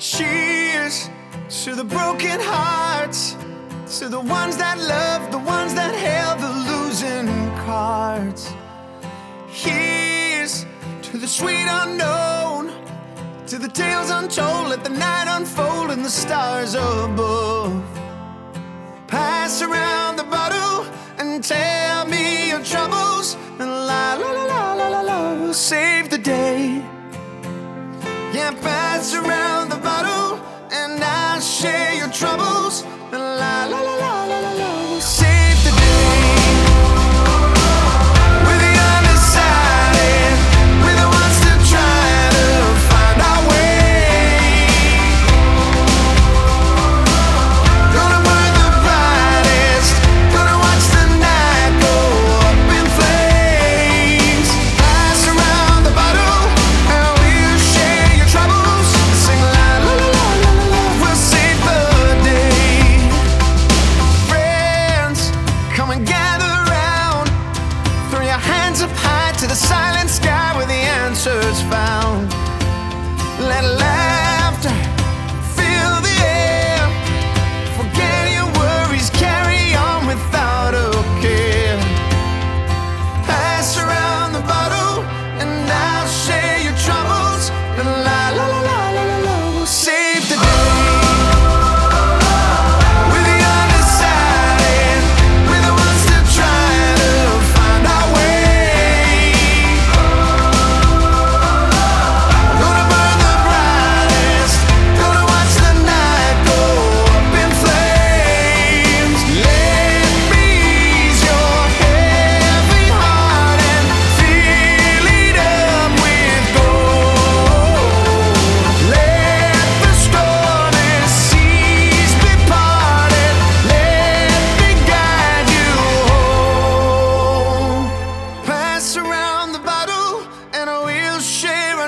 Cheers to the broken hearts, to the ones that love, the ones that held the losing cards. Here's to the sweet unknown, to the tales untold, let the night unfold and the stars above. Pass around the bottle and tell me your troubles, and la la la la la la, la. save the day. Yeah, pass around troubles. Come and gather round. Throw your hands up high to the silent sky with the answer.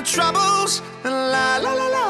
troubles. La la la la.